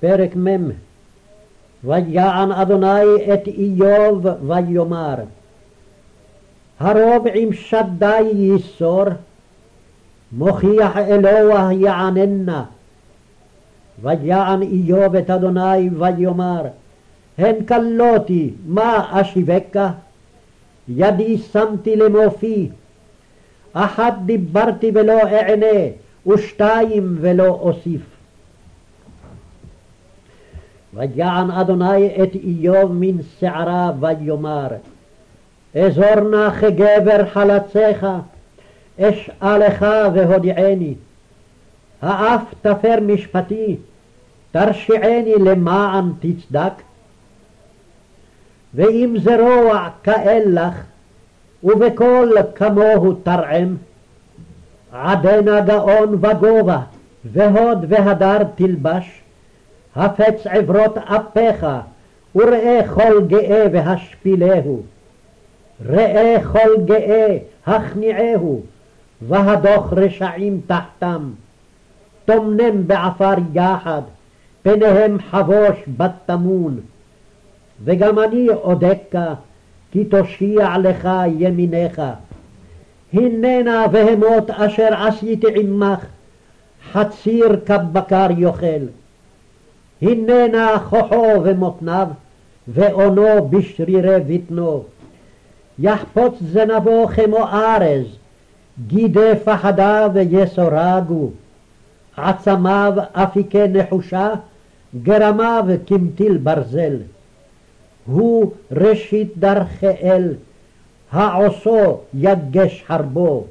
פרק מ' ויען אדוני את איוב ויאמר הרוב עם שדי יסור מוכיח אלוה יעננה. ויען איוב את אדוני ויאמר הן כלותי מה אשיבקה ידי שמתי למופי אחת דיברתי ולא אענה ושתיים ולא אוסיף ויען אדוני את איוב מן שערה ויאמר אזור נא כגבר חלציך אשאלך והודיעני האף תפר משפטי תרשיעני למען תצדק? ואם זרוע כאל לך ובקול כמוהו תרעם עדנה גאון וגובה והוד והדר תלבש הפץ עברות אפיך וראה כל גאה והשפילהו. ראה כל גאה הכניעהו והדוך רשעים תחתם. טומנם בעפר יחד פניהם חבוש בתמון וגם אני אודקה כי תושיע לך ימינך. הננה בהמות אשר עשיתי עמך חציר כבקר יאכל הננה כוחו ומותניו ואונו בשרירי בטנו יחפוץ זנבו כמו ארז גידי פחדיו יסורגו עצמיו אפיקי נחושה גרמיו כמטיל ברזל. הוא ראשית דרכאל העושו יגש חרבו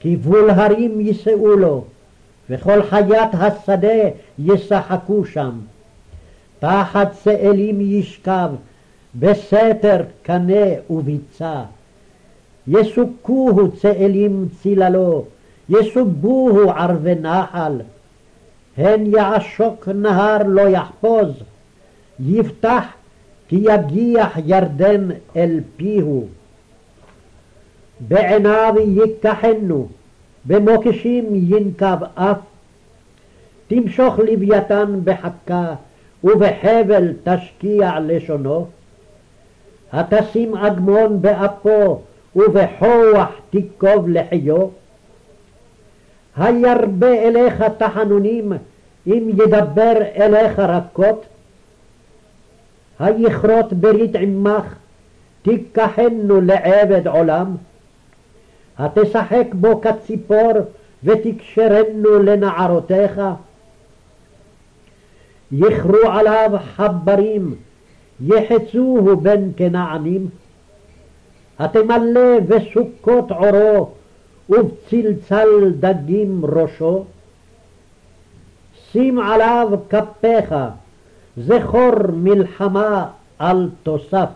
כי בול הרים יישאו לו וכל חיית השדה ישחקו שם. תחת צאלים ישכב בסתר קנה וביצה. יסוכוהו צאלים ציללו יסובוהו ערבי נחל. הן יעשוק נהר לא יחפוז יפתח כי יגיח ירדן אל פיהו. בעיניו ייקחנו במוקשים ינקב אף. תמשוך לוויתן בחכה ובחבל תשקיע לשונו. התשים אגמון באפו ובכוח תיקוב לחיו. הירבה אליך תחנונים אם ידבר אליך רכות. היכרות ברית עמך תיקחנו לעבד עולם התשחק בו כציפור ותקשרנו לנערותיך. יכרו עליו חברים יחצוהו בין כנענים. התמלא בסוכות עורו ובצלצל דגים ראשו. שים עליו כפיך זכור מלחמה אל תוסף